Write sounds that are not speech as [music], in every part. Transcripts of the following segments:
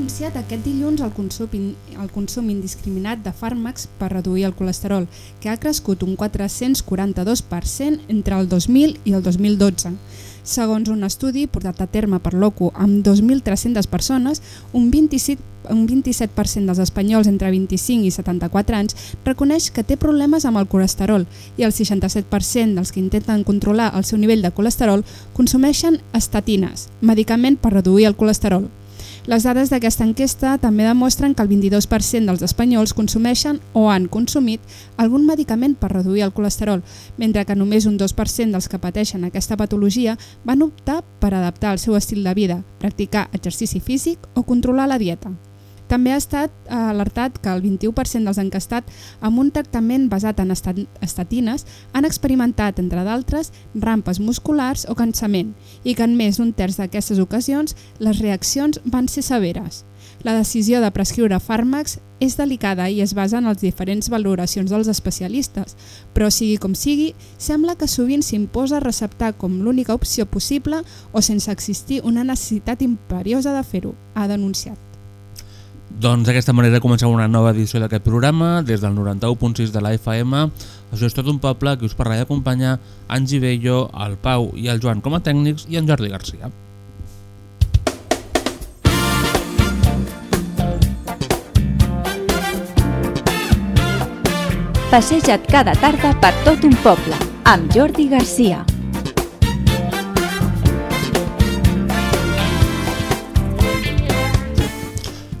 Denunciat aquest dilluns el consum, el consum indiscriminat de fàrmacs per reduir el colesterol, que ha crescut un 442% entre el 2000 i el 2012. Segons un estudi portat a terme per l'OCU amb 2.300 persones, un 27, un 27% dels espanyols entre 25 i 74 anys reconeix que té problemes amb el colesterol i el 67% dels que intenten controlar el seu nivell de colesterol consumeixen estatines, medicament per reduir el colesterol. Les dades d'aquesta enquesta també demostren que el 22% dels espanyols consumeixen o han consumit algun medicament per reduir el colesterol, mentre que només un 2% dels que pateixen aquesta patologia van optar per adaptar el seu estil de vida, practicar exercici físic o controlar la dieta. També ha estat eh, alertat que el 21% dels encastats amb un tractament basat en estat estatines han experimentat, entre d'altres, rampes musculars o cansament i que en més d'un terç d'aquestes ocasions les reaccions van ser severes. La decisió de prescriure fàrmacs és delicada i es basa en les diferents valoracions dels especialistes, però sigui com sigui, sembla que sovint s'imposa receptar com l'única opció possible o sense existir una necessitat imperiosa de fer-ho, ha denunciat. Doncs d'aquesta manera comencem una nova edició d'aquest programa des del 91.6 de la FM. Això és tot un poble que us parla i acompanya Angi el Pau i el Joan com a tècnics i en Jordi Garcia. Passeja't cada tarda per tot un poble, amb Jordi Garcia.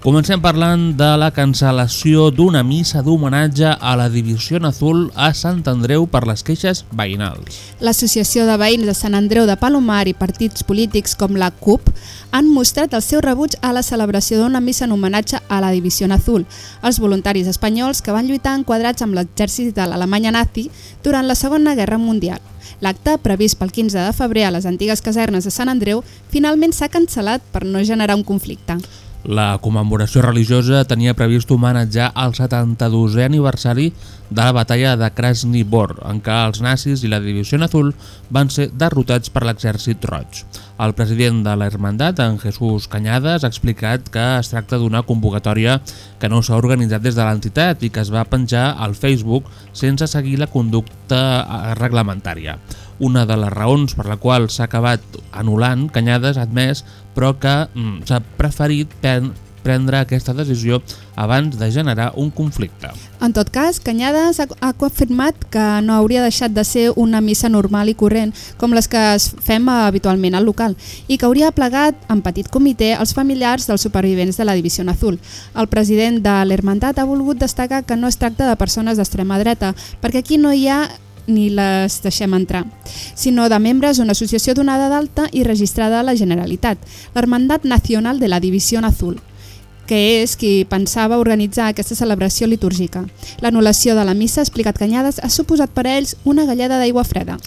Comencem parlant de la cancel·lació d'una missa d'homenatge a la Divisió Azul a Sant Andreu per les queixes veïnals. L'Associació de Veïns de Sant Andreu de Palomar i partits polítics com la CUP han mostrat el seu rebuig a la celebració d'una missa en homenatge a la Divisió Azul, els voluntaris espanyols que van lluitar enquadrats amb l'exèrcit de l'Alemanya nazi durant la Segona Guerra Mundial. L'acte, previst pel 15 de febrer a les antigues casernes de Sant Andreu, finalment s'ha cancel·lat per no generar un conflicte. La commemoració religiosa tenia previst homenatjar el 72è aniversari de la batalla de Krasny Bor, en què els nazis i la Divisió Azul van ser derrotats per l'exèrcit roig. El president de la Hermandat, en Jesús Cañadas, ha explicat que es tracta d'una convocatòria que no s'ha organitzat des de l'entitat i que es va penjar al Facebook sense seguir la conducta eh, reglamentària. Una de les raons per la qual s'ha acabat anul·lant, Cañades ha admès, però que mm, s'ha preferit prendre aquesta decisió abans de generar un conflicte. En tot cas, Canyades ha, ha confirmat que no hauria deixat de ser una missa normal i corrent, com les que es fem habitualment al local, i que hauria plegat en petit comitè els familiars dels supervivents de la Divisió Azul. El president de l'Hermandat ha volgut destacar que no es tracta de persones d'extrema dreta, perquè aquí no hi ha ni les deixem entrar, sinó de membres d'una associació donada d'alta i registrada a la Generalitat, l'Hermandat Nacional de la Divisió Azul, que és qui pensava organitzar aquesta celebració litúrgica. L'anul·lació de la missa, explicat Canyades, ha suposat per ells una galleda d'aigua freda.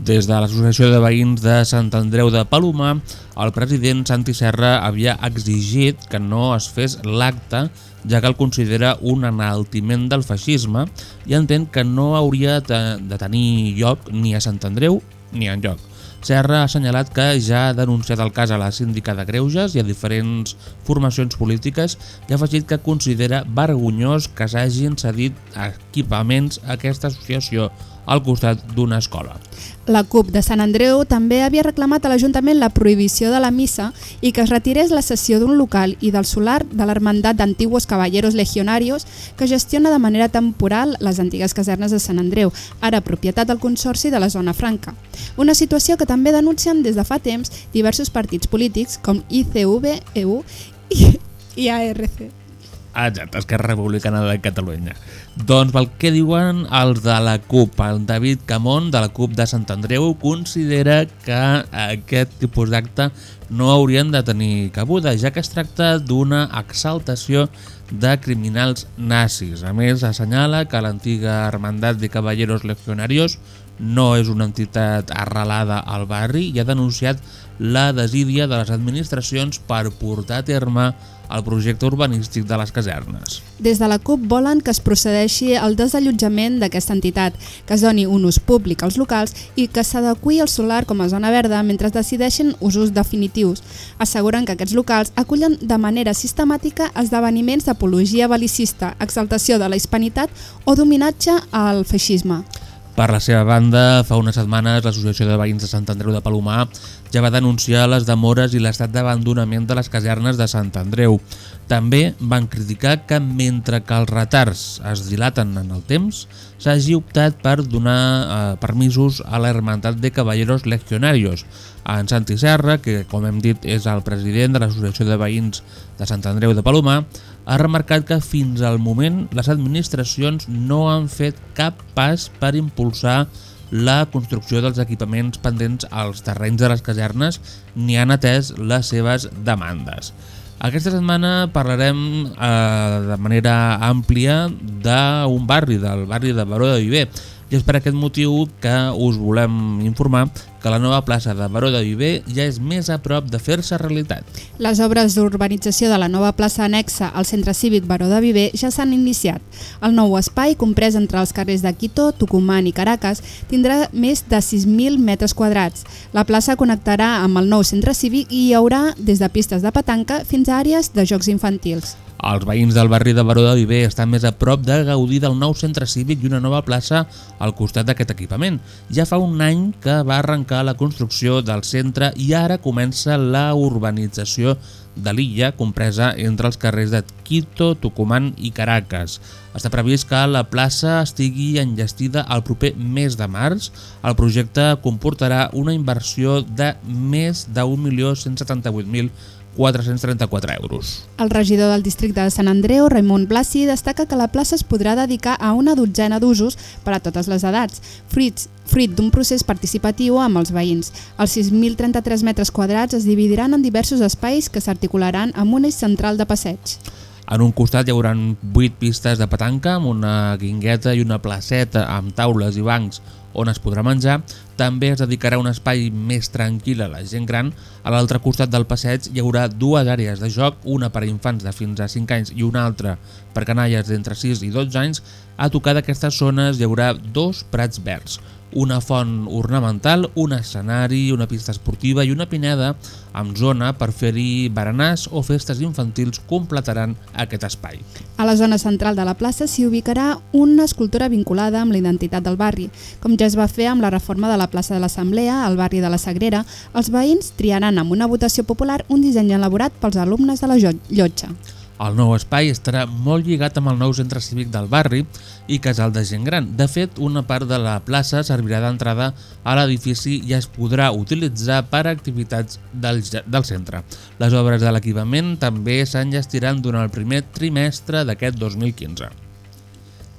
Des de l'Associació de Veïns de Sant Andreu de Palomar, el president Santi Serra havia exigit que no es fes l'acte ja que el considera un enaltiment del feixisme i entén que no hauria de tenir lloc ni a Sant Andreu ni en lloc. Serra ha assenyalat que ja ha denunciat el cas a la síndica de Greuges i a diferents formacions polítiques i ha afegit que considera vergonyós que s'hagin cedit equipaments a aquesta associació al costat d'una escola. La CUP de Sant Andreu també havia reclamat a l'Ajuntament la prohibició de la missa i que es retirés la cessió d'un local i del solar de l'Hermandat d'Antiguos Caballeros Legionarios que gestiona de manera temporal les antigues casernes de Sant Andreu, ara propietat del Consorci de la Zona Franca. Una situació que també denuncien des de fa temps diversos partits polítics com ICV, EU i, ARC. Exacte, Esquerra Republicana de Catalunya. Doncs pel que diuen els de la CUP, el David Camón de la CUP de Sant Andreu considera que aquest tipus d'acte no haurien de tenir cabuda, ja que es tracta d'una exaltació de criminals nazis. A més, assenyala que l'antiga Hermandat de Caballeros Legionarios no és una entitat arrelada al barri i ha denunciat la desídia de les administracions per portar a terme el projecte urbanístic de les casernes. Des de la CUP volen que es procedeixi al desallotjament d'aquesta entitat, que es doni un ús públic als locals i que s'adequi el solar com a zona verda mentre decideixen usos definitius. Asseguren que aquests locals acullen de manera sistemàtica esdeveniments d'apologia belicista, exaltació de la hispanitat o dominatge al feixisme. Per la seva banda, fa unes setmanes l'Associació de Veïns de Sant Andreu de Palomar ja va denunciar les demores i l'estat d'abandonament de les casernes de Sant Andreu. També van criticar que mentre que els retards es dilaten en el temps, s'hagi optat per donar eh, permisos a la Hermandat de Caballeros Legionarios. En Santi Serra, que com hem dit és el president de l'Associació de Veïns de Sant Andreu de Palomar, ha remarcat que fins al moment les administracions no han fet cap pas per impulsar la construcció dels equipaments pendents als terrenys de les casernes ni han atès les seves demandes. Aquesta setmana parlarem eh, de manera àmplia d'un barri, del barri de Baró de Viver, i és per aquest motiu que us volem informar que la nova plaça de Baró de Viver ja és més a prop de fer-se realitat. Les obres d'urbanització de la nova plaça anexa al centre cívic Baró de Viver ja s'han iniciat. El nou espai, comprès entre els carrers de Quito, Tucumán i Caracas, tindrà més de 6.000 metres quadrats. La plaça connectarà amb el nou centre cívic i hi haurà des de pistes de petanca fins a àrees de jocs infantils. Els veïns del barri de Baró de Viver estan més a prop de gaudir del nou centre cívic i una nova plaça al costat d'aquest equipament. Ja fa un any que va arrencar la construcció del centre i ara comença la urbanització de l'illa compresa entre els carrers de Quito, Tucumán i Caracas. Està previst que la plaça estigui enllestida el proper mes de març. El projecte comportarà una inversió de més de 1.178.000 434 euros. El regidor del districte de Sant Andreu, Raimon Blasi, destaca que la plaça es podrà dedicar a una dotzena d'usos per a totes les edats, fruits, fruit d'un procés participatiu amb els veïns. Els 6.033 metres quadrats es dividiran en diversos espais que s'articularan amb un eix central de passeig. En un costat hi haurà 8 pistes de petanca amb una guingueta i una placeta amb taules i bancs on es podrà menjar. També es dedicarà un espai més tranquil a la gent gran. A l'altre costat del passeig hi haurà dues àrees de joc, una per a infants de fins a 5 anys i una altra per canalles d'entre 6 i 12 anys. A tocar d'aquestes zones hi haurà dos prats verds, una font ornamental, un escenari, una pista esportiva i una pineda amb zona per fer-hi berenars o festes infantils completaran aquest espai. A la zona central de la plaça s'hi ubicarà una escultura vinculada amb la identitat del barri. Com ja es va fer amb la reforma de la plaça de l'Assemblea, al barri de la Sagrera, els veïns triaran amb una votació popular un disseny elaborat pels alumnes de la llotja. El nou espai estarà molt lligat amb el nou centre cívic del barri i casal de gent gran. De fet, una part de la plaça servirà d'entrada a l'edifici i es podrà utilitzar per a activitats del, del centre. Les obres de l'equipament també s'enllestiran durant el primer trimestre d'aquest 2015.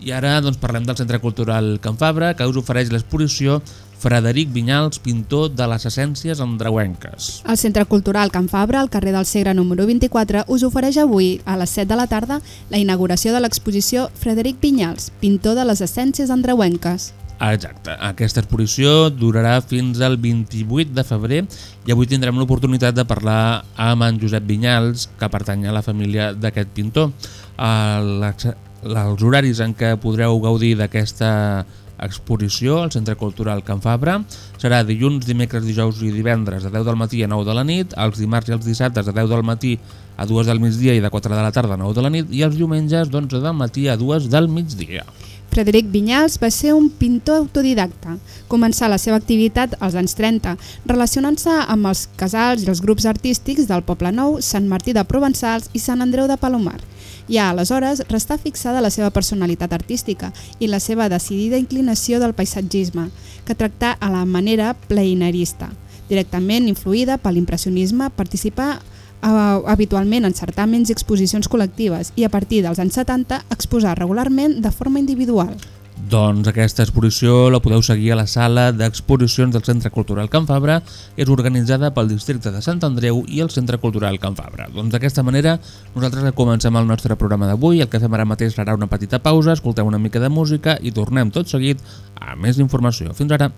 I ara doncs, parlem del Centre Cultural Can Fabra, que us ofereix l'exposició Frederic Vinyals, pintor de les essències andreuenques. El Centre Cultural Can Fabra, al carrer del Segre número 24, us ofereix avui, a les 7 de la tarda, la inauguració de l'exposició Frederic Vinyals, pintor de les essències andreuenques. Exacte. Aquesta exposició durarà fins al 28 de febrer i avui tindrem l'oportunitat de parlar amb en Josep Vinyals, que pertany a la família d'aquest pintor. Els horaris en què podreu gaudir d'aquesta exposició al Centre Cultural Can Fabra serà dilluns, dimecres, dijous i divendres de 10 del matí a 9 de la nit, els dimarts i els dissabtes de 10 del matí a 2 del migdia i de 4 de la tarda a 9 de la nit i els diumenges d'11 del matí a 2 del migdia. Frederic Vinyals va ser un pintor autodidacta. Començà la seva activitat als anys 30, relacionant-se amb els casals i els grups artístics del Poble Nou, Sant Martí de Provençals i Sant Andreu de Palomar. Ja aleshores restà fixada la seva personalitat artística i la seva decidida inclinació del paisatgisme, que tractà a la manera pleinerista. Directament influïda per l'impressionisme, participà eh, habitualment en certàmens i exposicions col·lectives i a partir dels anys 70 exposar regularment de forma individual. Doncs aquesta exposició la podeu seguir a la sala d'exposicions del Centre Cultural Can Fabra, és organitzada pel districte de Sant Andreu i el Centre Cultural Can Fabra. Doncs d'aquesta manera nosaltres comencem el nostre programa d'avui, el que fem ara mateix serà una petita pausa, escolteu una mica de música i tornem tot seguit a més informació. Fins ara!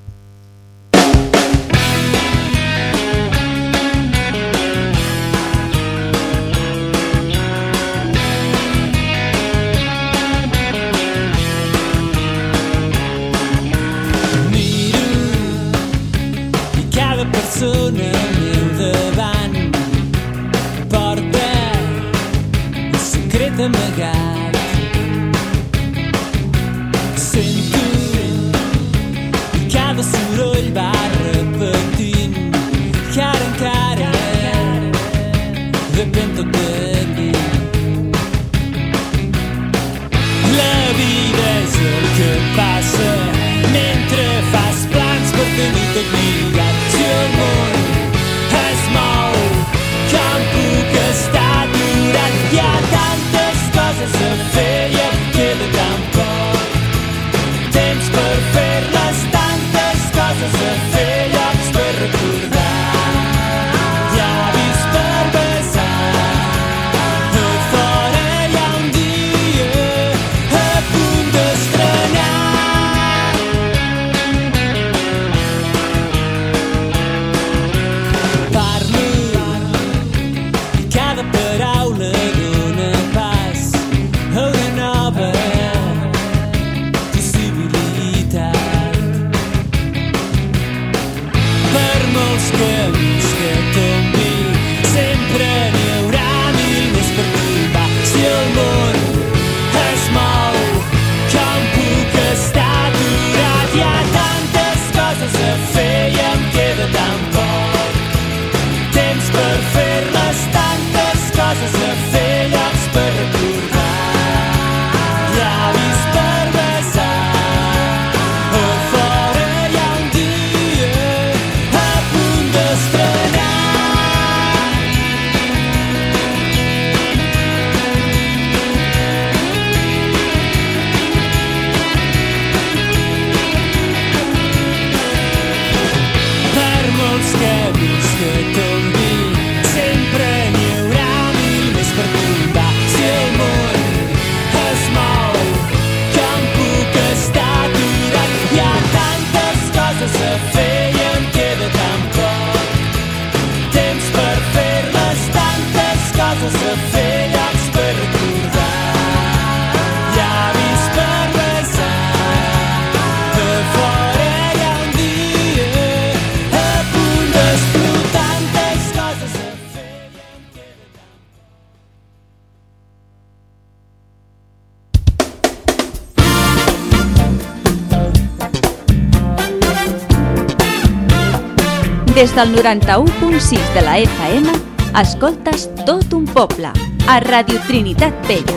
Per Des del 91.6 de la FM, escoltes tot un poble, a Radio Trinitat Vella.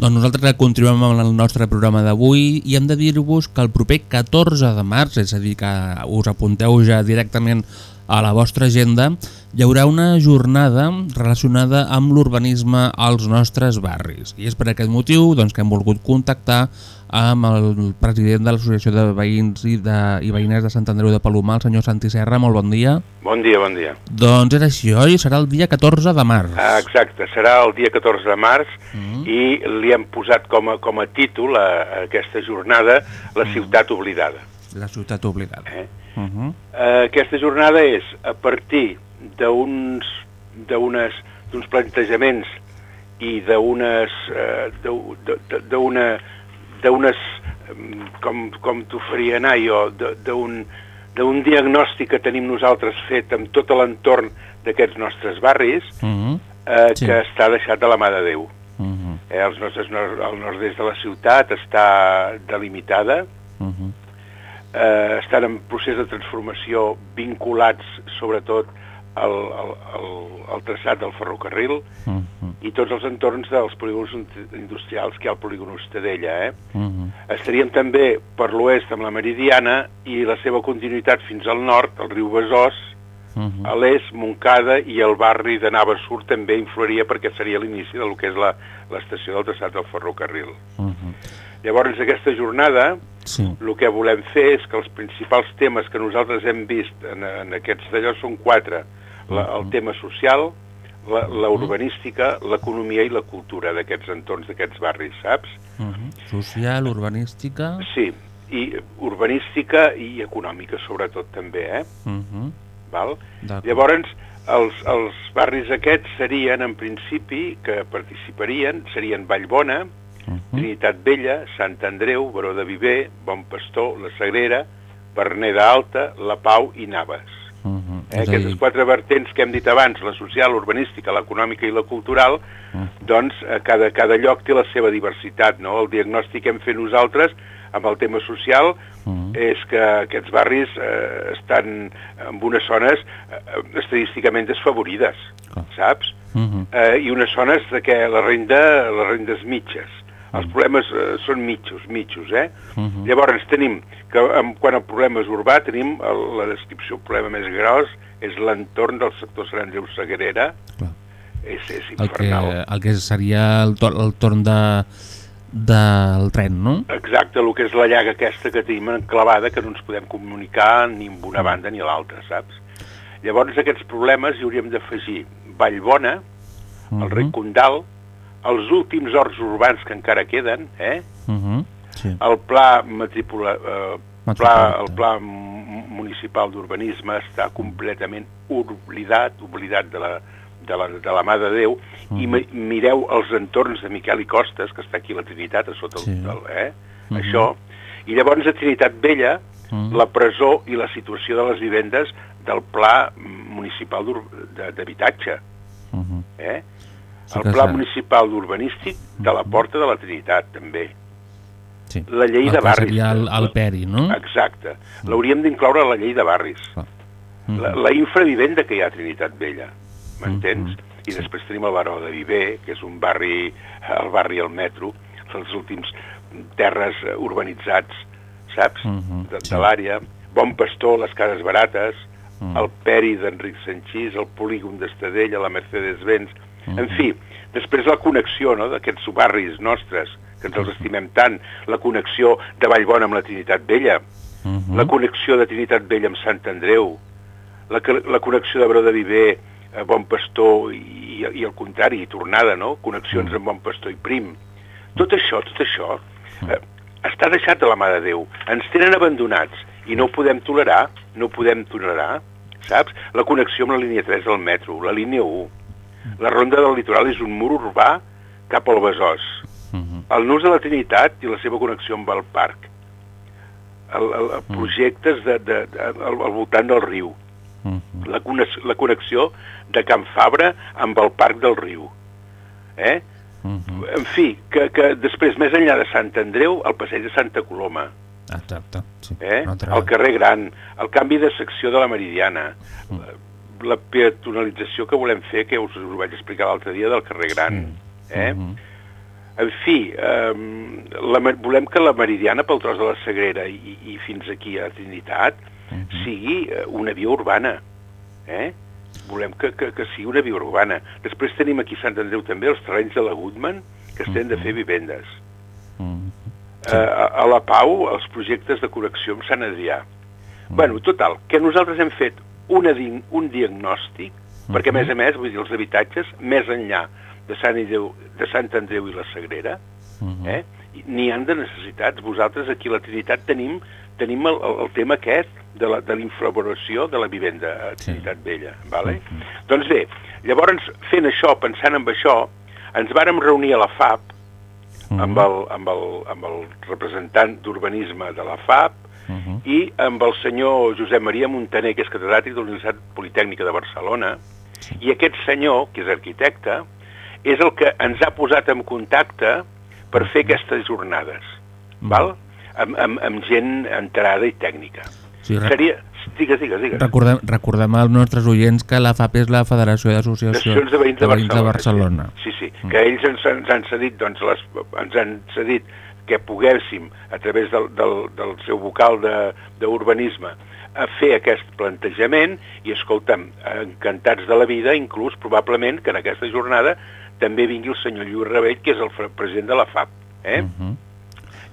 Doncs nosaltres continuem amb el nostre programa d'avui i hem de dir-vos que el proper 14 de març, és a dir, que us apunteu ja directament a la vostra agenda, hi haurà una jornada relacionada amb l'urbanisme als nostres barris. I és per aquest motiu doncs, que hem volgut contactar amb el president de l'Associació de Veïns i, de, i Veïnes de Sant Andreu de Palomar, el senyor Santi Serra. Molt bon dia. Bon dia, bon dia. Doncs és així, oi? Serà el dia 14 de març. Ah, exacte, serà el dia 14 de març Mm. i li hem posat com a, com a títol a, a aquesta jornada La ciutat oblidada. La ciutat obligada. Eh? Uh -huh. Eh, aquesta jornada és a partir d'uns d'uns plantejaments i d'unes eh, d'una d'unes com, com t'ho faria anar jo de- d'un diagnòstic que tenim nosaltres fet amb tot l'entorn d'aquests nostres barris Uh -huh. eh, Sí. que està deixat de la mà de Déu. Uh -huh. Eh, els nostres, el nord-est de la ciutat està delimitada, Uh -huh. eh, estan en procés de transformació vinculats sobretot el, el, el, el traçat del ferrocarril Uh -huh. i tots els entorns dels polígons in- industrials que hi ha al polígon Estadella. Eh? Uh -huh. Estaríem també per l'oest amb la Meridiana i la seva continuïtat fins al nord, el riu Besòs, Uh -huh. a l'est, Montcada i el barri de Navasur també influiria perquè seria l'inici del que és l'estació del traçat del ferrocarril. Uh -huh. Llavors, aquesta jornada, Sí. el que volem fer és que els principals temes que nosaltres hem vist en, en aquests d'allò són quatre. La, el tema social, la, la urbanística, l'economia i la cultura d'aquests entorns, d'aquests barris, saps? Uh -huh. Social, urbanística... Sí, i urbanística i econòmica sobretot també, eh? Uh -huh. Val? Llavors, els, els barris aquests serien, en principi, que participarien, serien Vallbona, Uh -huh. Trinitat Vella, Sant Andreu, Baró de Viver, Bon Pastor, La Sagrera, Berneda Alta, La Pau i Naves. Uh -huh. Eh? És Aquestes dir, quatre vertents que hem dit abans, la social, l'urbanística, l'econòmica i la cultural, Mm. doncs eh, cada, cada lloc té la seva diversitat. No? El diagnòstic que hem fet nosaltres amb el tema social Mm. és que aquests barris eh, estan en unes zones eh, estadísticament desfavorides, Clar. saps? Uh -huh. eh, i unes zones de què la renda, les rendes mitges. Els problemes eh, són mitjos, mitjos, eh? Uh -huh. Llavors tenim que en, quan el problema és urbà tenim el, la descripció, el problema més gros és l'entorn del sector Sant Andreu Sagrera, Clar. és, és El que, infernal. el que seria el, tor el torn de, del tren, no? Exacte, el que és la llaga aquesta que tenim enclavada, que no ens podem comunicar ni amb una banda ni l'altra, saps? Llavors aquests problemes hi hauríem d'afegir Vallbona, el Mhm. Rec Condal, els últims horts urbans que encara queden, eh? Uh -huh. Sí. el pla matricula, eh, pla, el pla mu- municipal d'urbanisme està completament oblidat, oblidat de la, de la, de la mà de Déu, i mi- mireu els entorns de Miquel i Costes, que està aquí a la Trinitat, a sota Sí. el, del, eh? Mhm. això, i llavors a Trinitat Vella, Mhm. la presó i la situació de les vivendes del pla municipal d'habitatge, Uh -huh. eh? Sí el pla municipal d'urbanístic de la Porta de la Trinitat, també. sí. La llei el de barris. seria el, el peri, no? Exacte. L'hauríem d'incloure a la llei de barris. Clar. La, la infravivenda que hi ha a Trinitat Vella, m'entens? Mhm. I després tenim el Baró de Viver, que és un barri, el barri al metro, els últims terres eh, urbanitzats, saps? Mhm, De, sí. de l'àrea. Bon Pastor, les cases barates, Mhm. el Peri d'Enric Sanchís, el polígon d'Estadella, la Mercedes-Benz... Mhm. En fi, després la connexió no, d'aquests barris nostres, que ens els estimem tant, la connexió de Vallbona amb la Trinitat Vella, Uh -huh. la connexió de Trinitat Vella amb Sant Andreu, la, la connexió de Bró de Viver, eh, Bon Pastor i, i el contrari, i tornada, no? Connexions amb Bon Pastor i Prim. Tot això, tot això, eh, està deixat a la mà de Déu. Ens tenen abandonats i no ho podem tolerar, no ho podem tolerar, saps? La connexió amb la línia 3 del metro, la línia 1. La ronda del litoral és un mur urbà cap al Besòs. Uh -huh. El nus de la Trinitat i la seva connexió amb el parc. El, el, el projectes de, de, de, al, al voltant del riu. Uh -huh. La, connex- la connexió de Can Fabra amb el parc del riu. Eh? Uh -huh. En fi, que, que després, més enllà de Sant Andreu, el passeig de Santa Coloma, Exacte. Sí. eh? El carrer Gran, el canvi de secció de la Meridiana, la, la peatonalització que volem fer, que us ho vaig explicar l'altre dia, del carrer Gran. Eh? Uh -huh. En fi, eh, la, volem que la Meridiana pel tros de la Sagrera i, i fins aquí a Trinitat Mhm. sigui eh, una via urbana. Eh? Volem que, que, que sigui una via urbana. Després tenim aquí a Sant Andreu també els terrenys de la Goodman, que es tenen de fer vivendes. Uh -huh. Eh, a, a la Pau, els projectes de connexió amb Sant Adrià. Bueno, total, que nosaltres hem fet una, un diagnòstic, perquè a més a més, vull dir, els habitatges, més enllà de Sant, Andreu, de Sant Andreu i la Sagrera, Uh -huh. eh? n'hi han de necessitats. Vosaltres aquí a la Trinitat tenim, tenim el, el, tema aquest de la, de de la vivenda a Trinitat Vella. Vale? Doncs bé, llavors fent això, pensant en això, ens vàrem reunir a la FAP amb, el, amb, el, amb el representant d'urbanisme de la FAP Uh -huh. i amb el senyor Josep Maria Montaner, que és catedràtic de la Universitat Politècnica de Barcelona, i aquest senyor, que és arquitecte, és el que ens ha posat en contacte per fer aquestes jornades, val? Amb, amb, amb gent enterada i tècnica. Sí, Seria, Digues, digues, digues. Recordem, recordem als nostres oients que la FAP és la Federació d'Associacions Associacions de Veïns de, Barcelona. Barcelona. Sí, sí, sí. que ells ens, ens han cedit, doncs, les, ens han cedit que poguéssim, a través del, del, del seu vocal d'urbanisme, a fer aquest plantejament i, escolta'm, encantats de la vida, inclús probablement que en aquesta jornada també vingui el senyor Lluís Rebell, que és el president de la FAP. Eh? Uh -huh.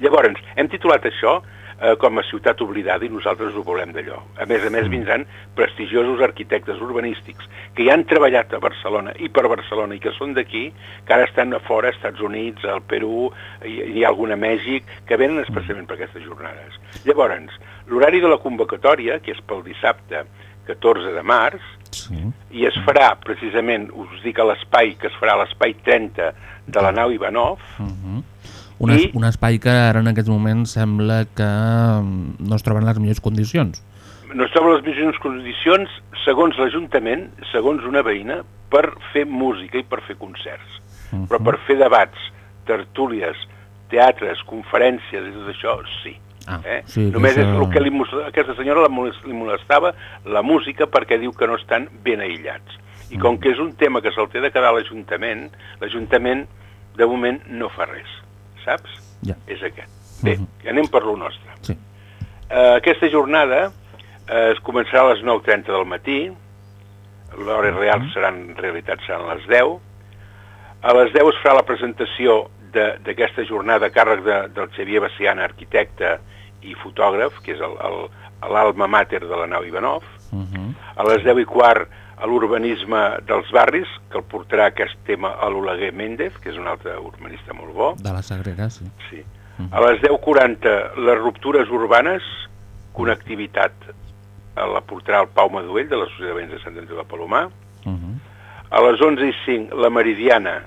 Llavors, hem titulat això eh, com a ciutat oblidada i nosaltres ho volem d'allò. A més a més, vindran prestigiosos arquitectes urbanístics que ja han treballat a Barcelona i per Barcelona i que són d'aquí, que ara estan a fora, als Estats Units, al Perú, i, hi ha alguna a Mèxic, que venen especialment per aquestes jornades. Llavors, l'horari de la convocatòria, que és pel dissabte 14 de març, Sí. i es farà precisament, us dic a l'espai, que es farà a l'espai 30 de la nau Ivanov, Uh -huh. Un, es, I- un espai que ara en aquests moments sembla que mm, no es troben en les millors condicions. no es troba les millors condicions, segons l'Ajuntament, segons una veïna, per fer música i per fer concerts. Mhm. Però per fer debats, tertúlies, teatres, conferències i tot això, sí. Ah, eh? sí, que Només és això- el que li, aquesta senyora li molestava la música perquè diu que no estan ben aïllats. I Mhm. com que és un tema que se'l té de quedar a l'Ajuntament, l'Ajuntament de moment no fa res, saps? Ja. És aquest. Bé, Mhm. anem per lo nostre. Sí. Eh, aquesta jornada eh, es començarà a les 9.30 del matí, l'hora real serà, en realitat seran les 10. A les 10 es farà la presentació de- d'aquesta jornada a càrrec de, del Xavier Baciana, arquitecte i fotògraf, que és l'alma mater de la nau Ivanov. Uh -huh. A les 10 i quart a l'urbanisme dels barris, que el portarà aquest tema a l'Oleguer Méndez, que és un altre urbanista molt bo. De la Sagrera, sí. Sí. A les 10.40, les ruptures urbanes, connectivitat, eh, la portarà el Pau Maduell, de la Societat de Veïns de Sant Andreu de Palomar. Uh -huh. A les 11 i 5, la Meridiana,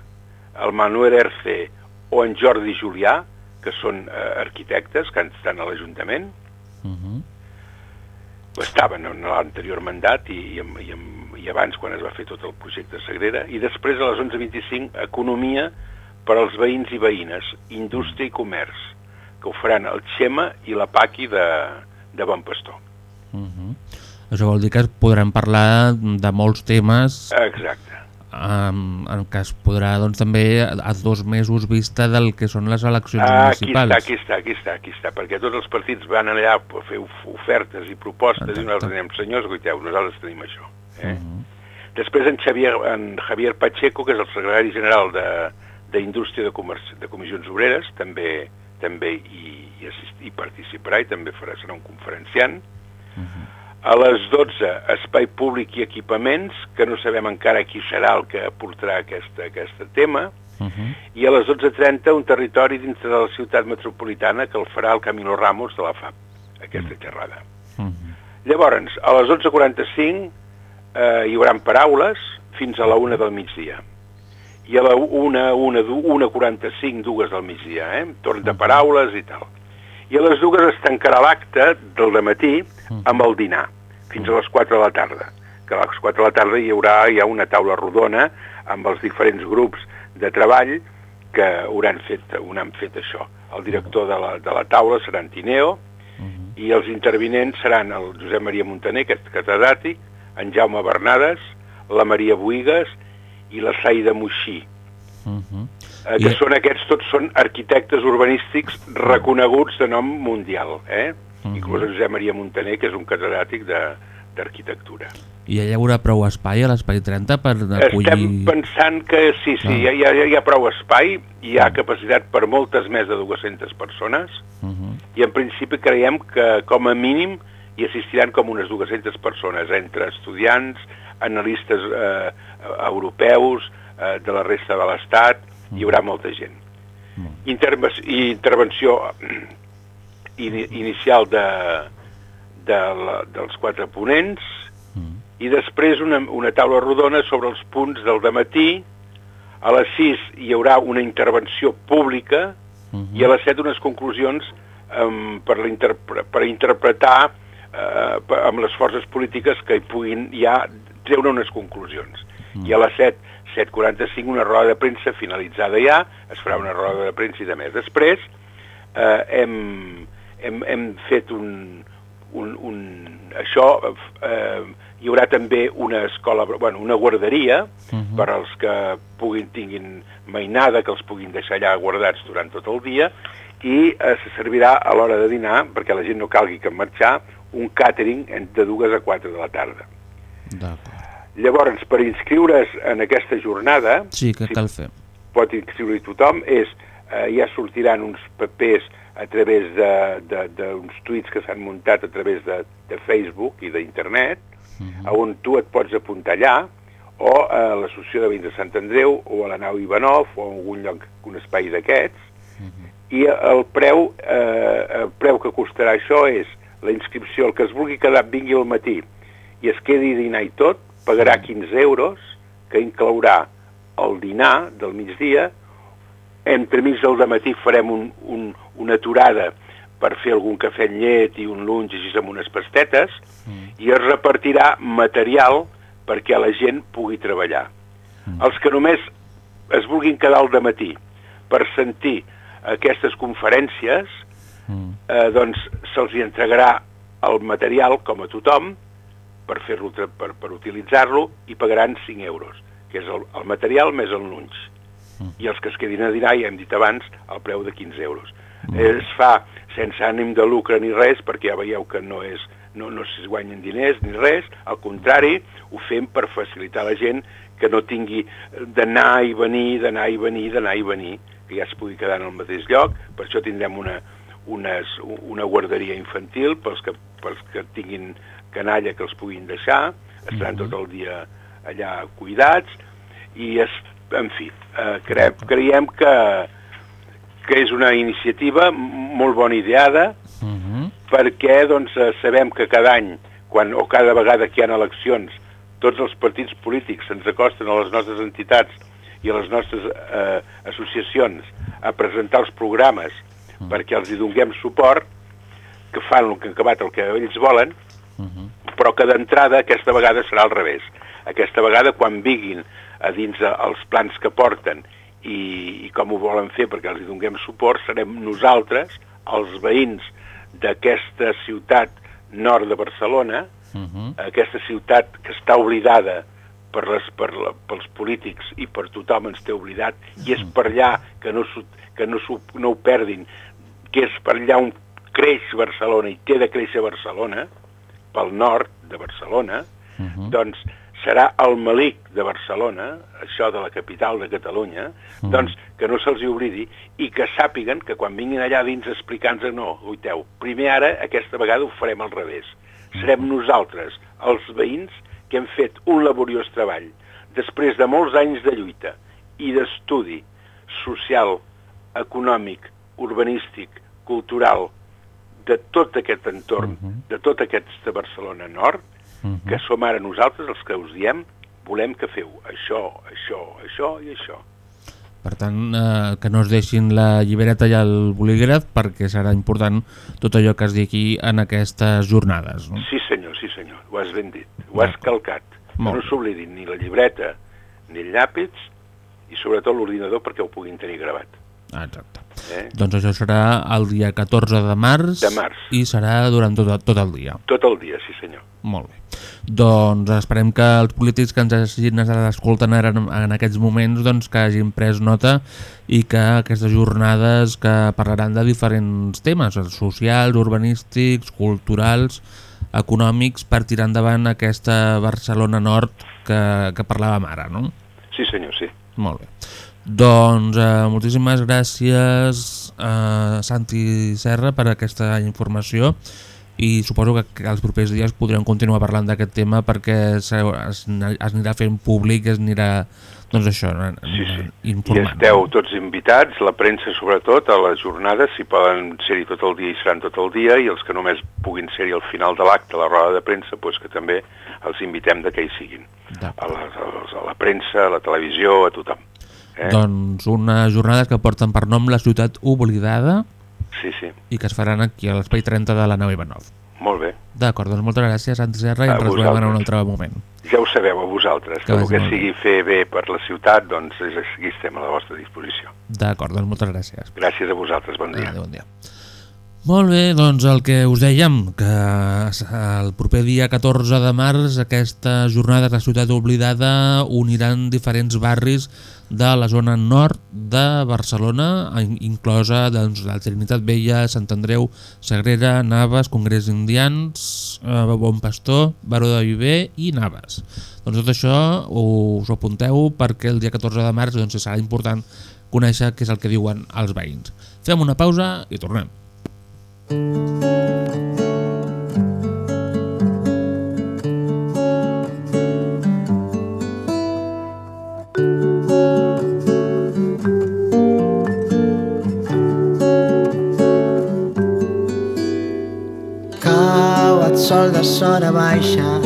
el Manuel Erce o en Jordi Julià, que són eh, arquitectes que estan a l'Ajuntament. Uh -huh. Estaven en l'anterior mandat i, i, amb- i, amb- i abans quan es va fer tot el projecte Sagrera. I després a les 11.25, Economia per als veïns i veïnes, Indústria i Comerç, que ho faran el Xema i la Paqui de, de Bon Pastor. Uh -huh. Això vol dir que podran parlar de molts temes Exacte. um, en què es podrà doncs, també a, dos mesos vista del que són les eleccions Ah, aquí municipals. està, aquí està, aquí està, aquí està, perquè tots els partits van allà a fer of- ofertes i propostes Exacte. i nosaltres diem, senyors, guiteu, nosaltres tenim això. Eh? Uh -huh. Després en Xavier, en Javier Pacheco, que és el secretari general de- d'Indústria de, Comerç, de Comissions Obreres, també també hi, hi, assist, hi participarà i també farà, serà un conferenciant. A les 12, Espai Públic i Equipaments, que no sabem encara qui serà el que portarà aquest, aquest tema, Uh -huh. i a les 12.30 un territori dintre de la ciutat metropolitana que el farà el Camilo Ramos de la FAP, aquesta xerrada. Uh -huh. Llavors, a les 11.45 eh, hi haurà paraules fins a la 1 del migdia. I a la 1, 1, 1.45, dues del migdia, eh? Torn de paraules i tal. I a les dues es tancarà l'acte del matí amb el dinar, fins a les 4 de la tarda. Que a les 4 de la tarda hi haurà ja una taula rodona amb els diferents grups de treball que hauran fet, hauran fet això. El director de la, de la taula serà en Tineo, i els intervinents seran el Josep Maria Montaner, que és catedràtic, en Jaume Bernades, la Maria Buigas i la Saida Moixí, Uh -huh. eh, que I- són aquests, tots són arquitectes urbanístics reconeguts de nom mundial, eh? Mhm. Inclús el Josep Maria Montaner, que és un catedràtic de- d'arquitectura. I allà hi haurà prou espai a l'Espai 30 per acollir... Estem pensant que sí, sí, Ah. hi ha, hi, ha, hi ha prou espai, hi ha capacitat per moltes més de 200 persones, Uh -huh. i en principi creiem que com a mínim hi assistiran com unes 200 persones, entre estudiants, analistes eh, europeus, eh, de la resta de l'Estat, hi haurà molta gent. Interve intervenció [clears throat] in inicial de, de la, dels quatre ponents i després una, una taula rodona sobre els punts del dematí, a les 6 hi haurà una intervenció pública i a les 7 unes conclusions um, per, la interpre per interpretar eh, amb les forces polítiques que hi puguin ja treure unes conclusions. I a les 7, 7.45 una roda de premsa finalitzada ja, es farà una roda de premsa i de més. Després eh, hem, hem, hem fet un, un, un, això, eh, hi haurà també una escola, bueno, una guarderia uh -huh. per als que puguin tinguin mainada, que els puguin deixar allà guardats durant tot el dia, i eh, se servirà a l'hora de dinar, perquè la gent no calgui que marxar, un càtering de dues a 4 de la tarda. Llavors, per inscriure's en aquesta jornada, Sí, que cal fer. pot inscriure tothom, és, eh, ja sortiran uns papers a través d'uns tuits que s'han muntat a través de, de Facebook i d'internet, uh -huh. on tu et pots apuntar allà, o a l'Associació de Veïns de Sant Andreu, o a la nau Ivanov, o a algun lloc, un espai d'aquests, i el preu, eh, el preu que costarà això és la inscripció, el que es vulgui quedar vingui al matí i es quedi dinar i tot, pagarà 15 euros, que inclourà el dinar del migdia, entremig del matí farem un, un, una aturada per fer algun cafè amb llet i un lunch així amb unes pastetes, i es repartirà material perquè la gent pugui treballar. Els que només es vulguin quedar al matí per sentir aquestes conferències, eh, doncs se'ls hi entregarà el material, com a tothom, per, tra- per, per utilitzar-lo, i pagaran 5 euros, que és el, el material més el lunch. I els que es quedin a dinar, ja hem dit abans, el preu de 15 euros. Es fa sense ànim de lucre ni res, perquè ja veieu que no és no, no es guanyen diners ni res, al contrari, ho fem per facilitar a la gent que no tingui d'anar i venir, d'anar i venir, d'anar i venir, que ja es pugui quedar en el mateix lloc, per això tindrem una, unes, una guarderia infantil pels que, pels que tinguin canalla que els puguin deixar, estaran tot el dia allà cuidats, i es, en fi, eh, cre, creiem que, que és una iniciativa molt bona ideada, Uh -huh. perquè doncs, eh, sabem que cada any, quan, o cada vegada que hi ha eleccions, tots els partits polítics se'ns acosten a les nostres entitats i a les nostres eh, associacions a presentar els programes perquè els hi donem suport, que fan el que han acabat el que ells volen, però que d'entrada aquesta vegada serà al revés. Aquesta vegada, quan vinguin a dins els plans que porten i, i com ho volen fer perquè els hi donem suport, serem nosaltres, els veïns d'aquesta ciutat nord de Barcelona, Uh -huh. aquesta ciutat que està oblidada per les, per la, pels polítics i per tothom ens té oblidat, i és per allà que no, que no, no ho perdin, que és per allà on creix Barcelona i té de créixer Barcelona, pel nord de Barcelona, uh -huh. doncs serà el malic de Barcelona, això de la capital de Catalunya, uh -huh. doncs que no se'ls oblidi i que sàpiguen que quan vinguin allà dins explicant-nos, no, oiteu, primer ara, aquesta vegada ho farem al revés. Serem nosaltres, els veïns, que hem fet un laboriós treball, després de molts anys de lluita i d'estudi social, econòmic, urbanístic, cultural, de tot aquest entorn, de tot aquest de Barcelona Nord, que som ara nosaltres els que us diem volem que feu això, això, això i això. Per tant, eh, que no es deixin la llibereta i el bolígraf perquè serà important tot allò que es digui en aquestes jornades. No? Sí senyor, sí senyor, ho has ben dit, ho has calcat. Que Molt no s'oblidin ni la llibreta ni el llàpid i sobretot l'ordinador perquè ho puguin tenir gravat. Ah, Exacte. Eh? Doncs això serà el dia 14 de març, De març. i serà durant tot, tot el dia. Tot el dia, sí senyor. Molt bé. Doncs esperem que els polítics que ens hagin estat escoltant ara en aquests moments doncs, que hagin pres nota i que aquestes jornades que parlaran de diferents temes, socials, urbanístics, culturals, econòmics, per tirar endavant aquesta Barcelona Nord que, que parlàvem ara, no? Sí senyor, sí. Molt bé. Doncs eh, moltíssimes gràcies a Santi Serra per aquesta informació i suposo que, els propers dies podrem continuar parlant d'aquest tema perquè se- es, es anirà fent públic, es anirà doncs això, Sí, sí. I informant. esteu tots invitats, la premsa sobretot, a les jornades, si poden ser-hi tot el dia i seran tot el dia, i els que només puguin ser-hi al final de l'acte, a la roda de premsa, doncs que també els invitem de que hi siguin. A la, a la, a la premsa, a la televisió, a tothom. Eh? Doncs unes jornades que porten per nom la ciutat oblidada Sí, sí, i que es faran aquí a l'Espai 30 de la nau Ivanov. Molt bé. D'acord, doncs moltes gràcies, Santi Serra, i A ens retrobem en un altre moment. Ja ho sabeu a vosaltres, Que que que sigui fer bé per la ciutat, doncs aquí estem a la vostra disposició. D'acord, doncs moltes gràcies. Gràcies a vosaltres, bon dia. Adéu, bon dia. Molt bé, doncs el que us dèiem, que el proper dia 14 de març aquestes jornades de la ciutat oblidada uniran diferents barris de la zona nord de Barcelona, in- inclosa doncs, la Trinitat Vella, Sant Andreu, Sagrera, Naves, Congrés Indians, eh, Bon Pastor, Baró de Viver i Naves. Doncs tot això us ho apunteu perquè el dia 14 de març doncs, serà important conèixer què és el que diuen els veïns. Fem una pausa i tornem. Sol de sora baixa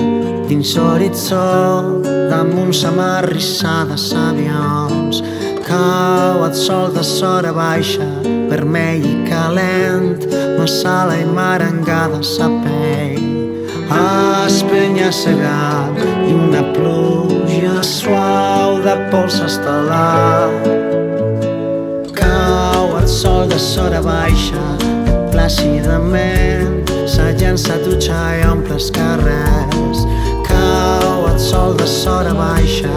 dins l'horitzó damunt sa mar rissada s'avions. Cau el sol de sora baixa vermell i calent massala i marangada sa pell. Espenya segat i una pluja suau de pols estel·lar. Cau el sol de sora baixa plàcidament sa gent s'atutxa i omple els carrers. Cau el sol de sora baixa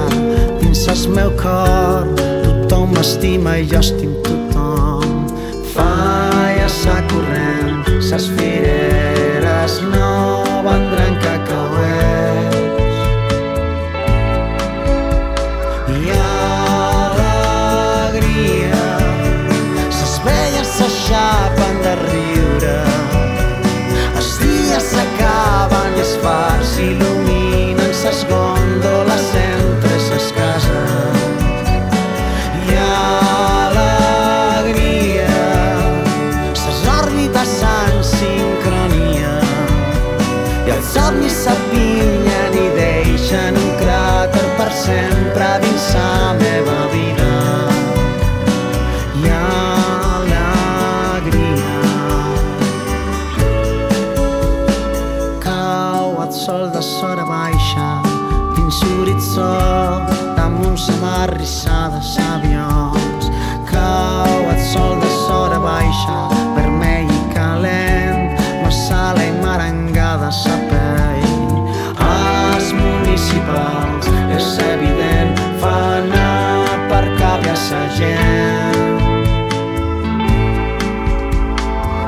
dins el meu cor. Tothom m'estima i jo estim. Sa corrent, ses fireres no vendran cacauets.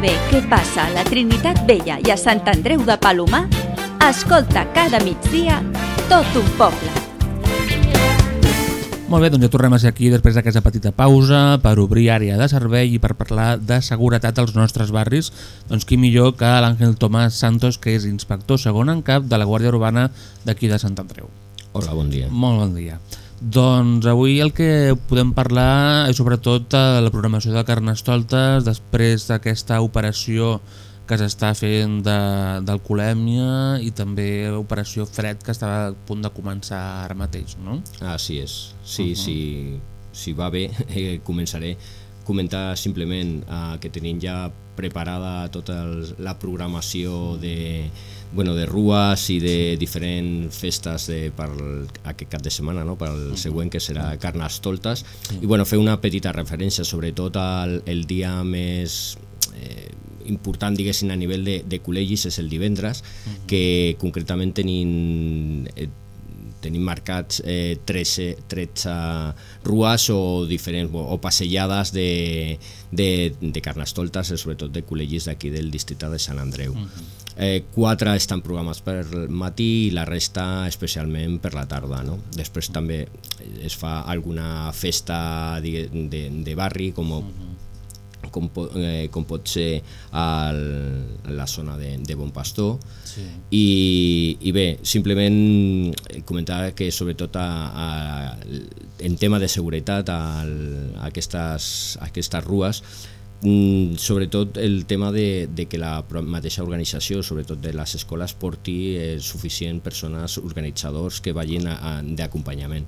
saber què passa a la Trinitat Vella i a Sant Andreu de Palomar, escolta cada migdia tot un poble. Molt bé, doncs ja tornem a ser aquí després d'aquesta petita pausa per obrir àrea de servei i per parlar de seguretat als nostres barris. Doncs qui millor que l'Àngel Tomàs Santos, que és inspector segon en cap de la Guàrdia Urbana d'aquí de Sant Andreu. Hola, bon dia. Molt bon dia. Doncs avui el que podem parlar és sobretot de la programació de Carnestoltes després d'aquesta operació que s'està fent d'alcoholèmia i també operació fred que està a punt de començar ara mateix, no? Així és. Sí, uh -huh. si, si va bé, [laughs] eh, començaré comentar simplement eh, que tenim ja preparada tota el, la programació de, bueno, de rues i de diferents festes de, per aquest cap de setmana, no? per el següent que serà Carnestoltes i bueno, fer una petita referència sobretot al el dia més eh, important diguéssim a nivell de, de col·legis és el divendres que concretament tenim eh, tenim marcats eh, 13, 13 rues o diferents o, passejades de, de, de carnestoltes, sobretot de col·legis d'aquí del districte de Sant Andreu. eh, quatre estan programats per matí i la resta especialment per la tarda. No? Després també es fa alguna festa de, de, de barri com, com, po, eh, com pot ser el, la zona de, de Bon Pastor Sí. i, i bé, simplement comentar que sobretot a, a, en tema de seguretat a, a, aquestes, a aquestes rues sobretot el tema de, de que la mateixa organització, sobretot de les escoles, porti eh, suficient persones organitzadors que vagin d'acompanyament.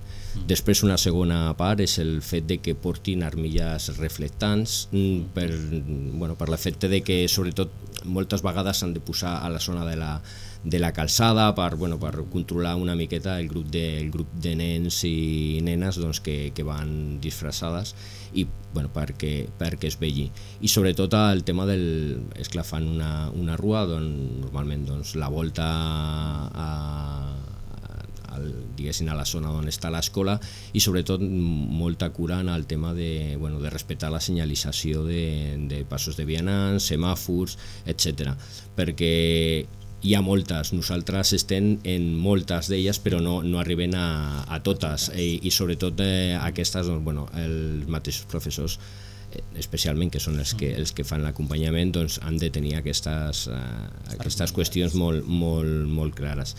Després una segona part és el fet de que portin armilles reflectants mm, per, bueno, per l'efecte de que sobretot moltes vegades s'han de posar a la zona de la, de la calçada per, bueno, per controlar una miqueta el grup de, el grup de nens i nenes doncs, que, que van disfressades i bueno, perquè, perquè es vegi i sobretot el tema del és clar, fan una, una rua doncs, normalment doncs, la volta a, al, diguéssim, a la zona on està l'escola i sobretot molta cura en el tema de, bueno, de respectar la senyalització de, de passos de vianants, semàfors, etc. Perquè hi ha moltes, nosaltres estem en moltes d'elles però no, no arriben a, a totes. I, i sobretot eh, aquestes, doncs, bueno, els mateixos professors especialment que són els que, els que fan l'acompanyament doncs han de tenir aquestes, eh, aquestes qüestions molt, molt, molt clares.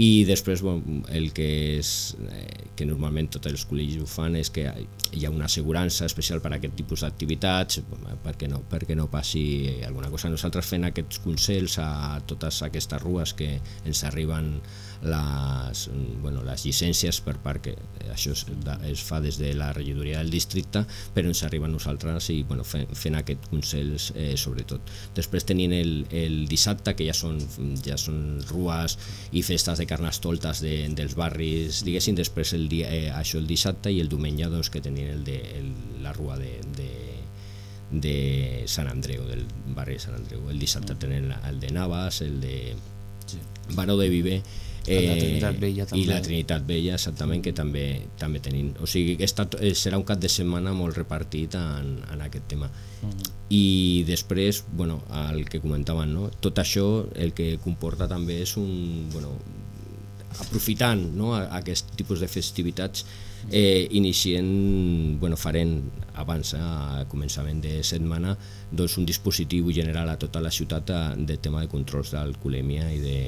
I després bueno, el que és eh, que normalment tots els col·legis ho fan és que hi ha una assegurança especial per a aquest tipus d'activitats perquè no, perquè no passi alguna cosa. Nosaltres fent aquests consells a totes aquestes rues que ens arriben les, bueno, les llicències per part que això es, es fa des de la regidoria del districte però ens arriba a nosaltres i bueno, fent, fent aquests consells eh, sobretot. Després tenint el, el dissabte que ja són, ja són rues i festes de carnestoltes de, dels barris diguéssim després el dia, eh, això el dissabte i el diumenge doncs, que tenien el de, el, la rua de, de, de Sant Andreu, del barri de Sant Andreu. El dissabte tenen la- el de Navas el de. Baró de Viver El de Trinitat Vella, i també. la Trinitat Vella exactament que també també tenim o sigui està, eh, serà un cap de setmana molt repartit en, en aquest tema i després bueno, el que comentaven no? tot això el que comporta també és un bueno, aprofitant no, aquest tipus de festivitats eh, inicient, bueno, farem abans, eh, a començament de setmana, doncs un dispositiu general a tota la ciutat de, de tema de controls d'alcoholèmia i de,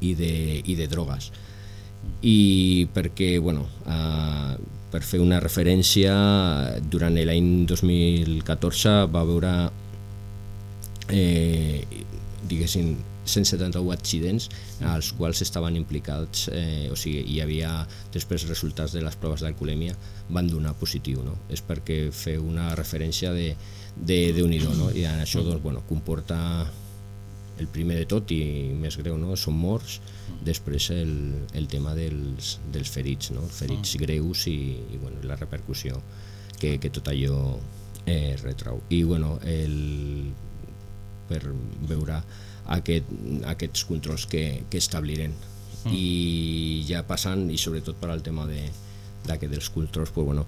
i de, i de drogues i perquè bueno, eh, per fer una referència durant l'any 2014 va veure eh, diguéssim 171 accidents als quals estaven implicats eh, o sigui, hi havia després resultats de les proves d'alcoholèmia van donar positiu no? és perquè fer una referència de, de, de unido no? i en això doncs, bueno, comporta el primer de tot i més greu no? són morts després el, el tema dels, dels ferits no? ferits greus i, i bueno, la repercussió que, que tot allò eh, retrau i bueno, el, per veure aquest, aquests controls que, que establirem mm. i ja passant i sobretot per al tema de, d'aquest dels controls pues, bueno,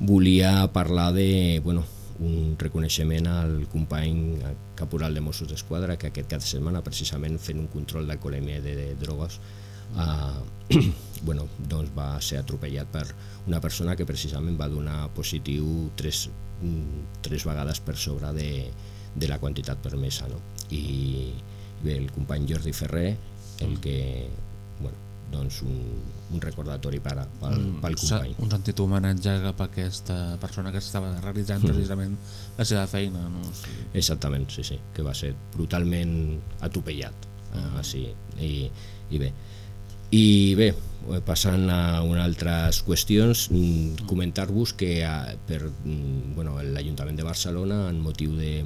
volia parlar de bueno, un reconeixement al company caporal de Mossos d'Esquadra que aquest cap de setmana precisament fent un control d'alcoholèmia de, de drogues eh, [clears throat] bueno, doncs va ser atropellat per una persona que precisament va donar positiu tres, mm, tres vegades per sobre de, de la quantitat permesa no? I bé, el company Jordi Ferrer el que doncs un, un recordatori per, pel, pel Un sa- company un sentit homenatge cap a aquesta persona que estava realitzant Mm. precisament la seva feina. No? O sigui, Exactament, sí, sí, que va ser brutalment atropellat. Uh, sí, i, i bé. I bé, eh, passant a unes altres qüestions, mm, comentar-vos que eh, per mm, bueno, l'Ajuntament de Barcelona, en motiu de,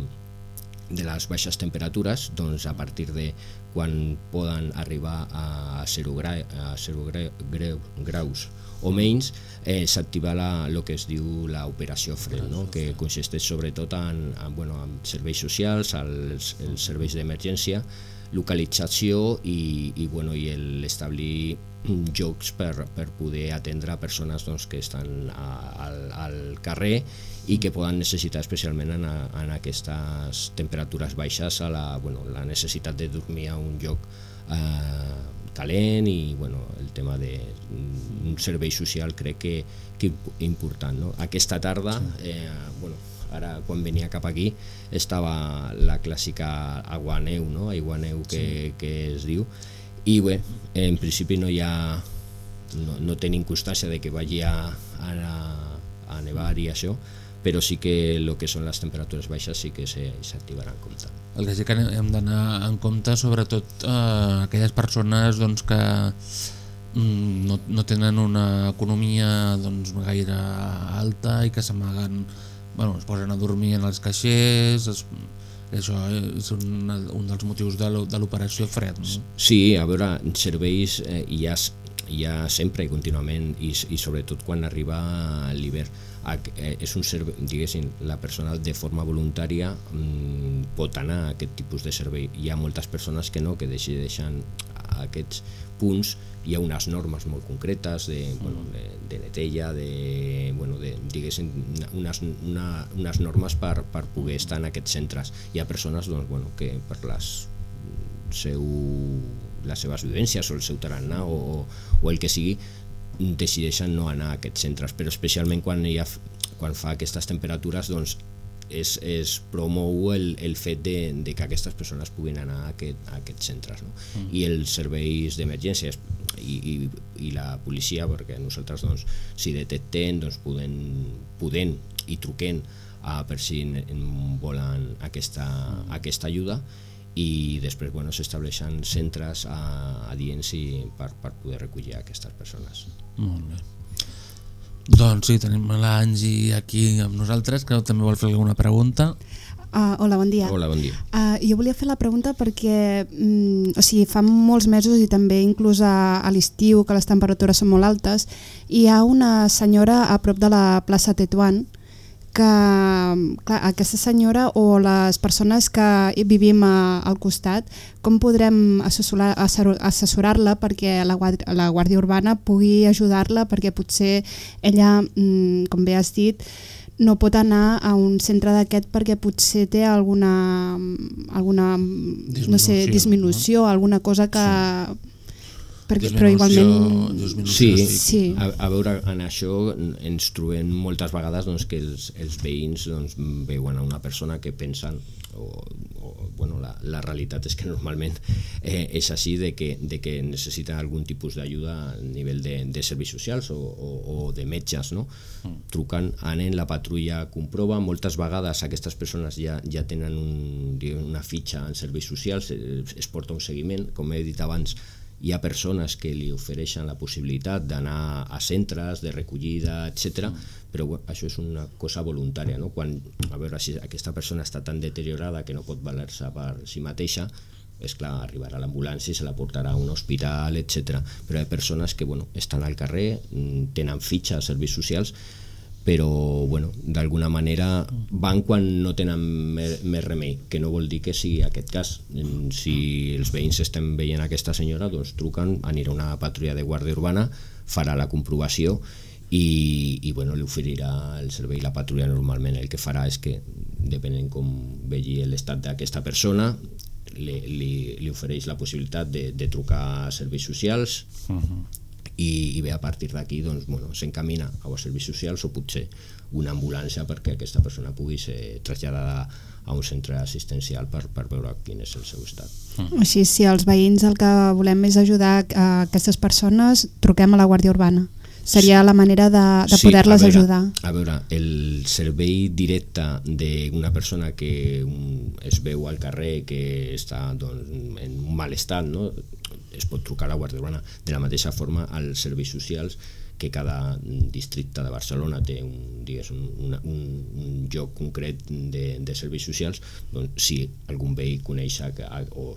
de les baixes temperatures, doncs a partir de quan poden arribar a 0, gra, a 0 gra, greu, graus o menys, eh, s'activa el que es diu l'operació fred, no? que consisteix sobretot en, en, bueno, en serveis socials, els, els serveis d'emergència, localització i, i, bueno, i l'establir jocs per, per poder atendre persones doncs, que estan a, al, al carrer i que poden necessitar especialment en, a, en aquestes temperatures baixes a la, bueno, la necessitat de dormir a un lloc eh, calent i bueno, el tema de un servei social crec que, que important. No? Aquesta tarda, eh, bueno, ara quan venia cap aquí estava la clàssica aguaneu, no? aiguaneu que, sí. que es diu i bé, en principi no hi ha no, no tenim constància de que vagi a, a, a nevar i això però sí que el que són les temperatures baixes sí que s'activaran com tal. El que sí que hem d'anar en compte sobretot eh, aquelles persones doncs, que mm, no, no tenen una economia doncs, gaire alta i que s'amaguen, bueno, es posen a dormir en els caixers, es, això és un, un dels motius de l'operació Fred. No? Sí, a veure, serveis eh, hi, ha, hi ha sempre i contínuament i, i sobretot quan arriba l'hivern eh, és un servei, diguéssim, la persona de forma voluntària mm, pot anar a aquest tipus de servei. Hi ha moltes persones que no, que decideixen aquests punts hi ha unes normes molt concretes de, bueno, de, de netella, de, bueno, de, diguéssim, unes, una, unes normes per, per poder estar en aquests centres. Hi ha persones doncs, bueno, que per les, seu, les seves vivències o el seu tarannà o, o el que sigui decideixen no anar a aquests centres, però especialment quan, hi ha, quan fa aquestes temperatures doncs es, es promou el, el fet de, de que aquestes persones puguin anar a, aquest, a aquests centres no? mm. i els serveis d'emergències i, i, i la policia perquè nosaltres doncs, si detectem doncs, podem, podem i truquem a, per si en, en volen aquesta, mm. aquesta ajuda i després bueno, s'estableixen centres a, a dients i per, per poder recollir aquestes persones. Molt bé. Doncs sí, tenim l'Angi aquí amb nosaltres, que també vol fer alguna pregunta. Uh, hola, bon dia. Hola, bon dia. Uh, jo volia fer la pregunta perquè um, o sigui, fa molts mesos i també inclús a, a l'estiu que les temperatures són molt altes hi ha una senyora a prop de la plaça Tetuan que clar, aquesta senyora o les persones que vivim a, al costat, com podrem assessorar-la assessorar perquè la, la Guàrdia Urbana pugui ajudar-la perquè potser ella, mm, com bé has dit, no pot anar a un centre d'aquest perquè potser té alguna, alguna disminució, no sé, disminució no? alguna cosa que... Sí perquè, però igualment... Sí, sí. A, a veure, en això ens trobem moltes vegades doncs, que els, els veïns doncs, veuen a una persona que pensen o, o bueno, la, la realitat és que normalment eh, és així de que, de que necessiten algun tipus d'ajuda a nivell de, de serveis socials o, o, o de metges no? Mm. trucant, anen, la patrulla comprova moltes vegades aquestes persones ja, ja tenen un, una fitxa en serveis socials es, es porta un seguiment, com he dit abans hi ha persones que li ofereixen la possibilitat d'anar a centres de recollida, etc. Mm. però bueno, això és una cosa voluntària, no? quan a veure si aquesta persona està tan deteriorada que no pot valer-se per si mateixa, és clar, arribarà a l'ambulància i se la portarà a un hospital, etc. Però hi ha persones que bueno, estan al carrer, mm, tenen fitxa a serveis socials però bueno, d'alguna manera van quan no tenen més, remei, que no vol dir que sigui aquest cas. Si els veïns estem veient aquesta senyora, doncs truquen, anirà una patrulla de guàrdia urbana, farà la comprovació i, i bueno, li oferirà el servei. La patrulla normalment el que farà és que depenent com vegi l'estat d'aquesta persona li, li, li ofereix la possibilitat de, de trucar a serveis socials. Uh -huh i, i bé, a partir d'aquí doncs, bueno, s'encamina als serveis socials o potser una ambulància perquè aquesta persona pugui ser traslladada a un centre assistencial per, per veure quin és el seu estat. Mm. Així, si els veïns el que volem és ajudar a aquestes persones, truquem a la Guàrdia Urbana. Seria sí. la manera de, de sí, poder-les ajudar. A veure, el servei directe d'una persona que es veu al carrer que està doncs, en un mal estat, no? Es pot trucar a la Guàrdia Urbana de la mateixa forma als serveis socials que cada districte de Barcelona té un, digues, un, un, un lloc concret de, de serveis socials doncs si algun veí coneix que, o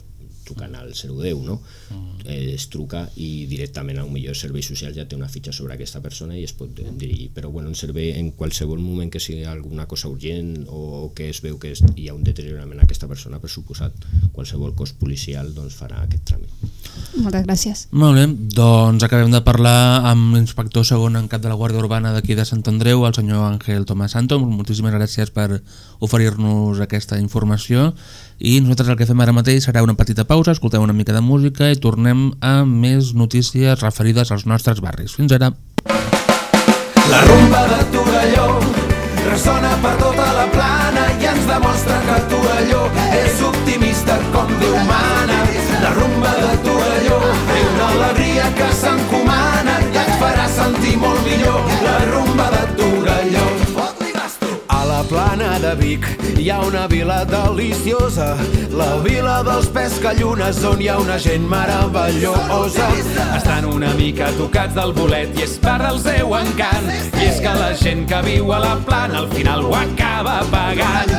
trucant al 010, no? Mm. Eh, es truca i directament a un millor servei social ja té una fitxa sobre aquesta persona i es pot dirigir. Però bueno, un servei en qualsevol moment que sigui alguna cosa urgent o que es veu que es, hi ha un deteriorament a aquesta persona, per suposat, qualsevol cos policial doncs, farà aquest tràmit. Moltes gràcies. Molt bé, doncs acabem de parlar amb l'inspector segon en cap de la Guàrdia Urbana d'aquí de Sant Andreu, el senyor Ángel Tomás Santo. Moltíssimes gràcies per oferir-nos aquesta informació i nosaltres el que fem ara mateix serà una petita pausa, escoltem una mica de música i tornem a més notícies referides als nostres barris. Fins ara! La rumba de Torelló ressona per tota la plana i ens demostra que Torelló és optimista com Déu mana. La rumba de Torelló té una alegria que s'encomana Vic hi ha una vila deliciosa, la vila dels pescallunes on hi ha una gent meravellosa. Estan una mica tocats del bolet i és per al seu encant. I és que la gent que viu a la plana al final ho acaba pagant.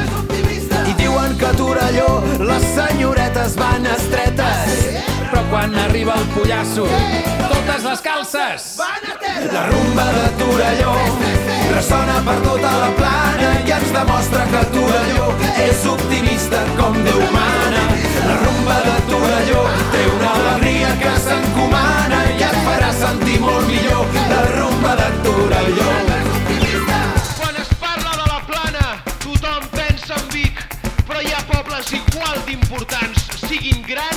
I diuen que a Torelló les senyoretes van estretes. Però quan arriba el pollasso, totes les calces van a terra. La rumba de Torelló ressona per tota la plana i ens demostra que Torelló és optimista com Déu mana. La rumba de Torelló té una alegria que s'encomana i et farà sentir molt millor la rumba de Torelló. Quan es parla de la plana, tothom pensa en Vic, però hi ha pobles igual d'importants, siguin grans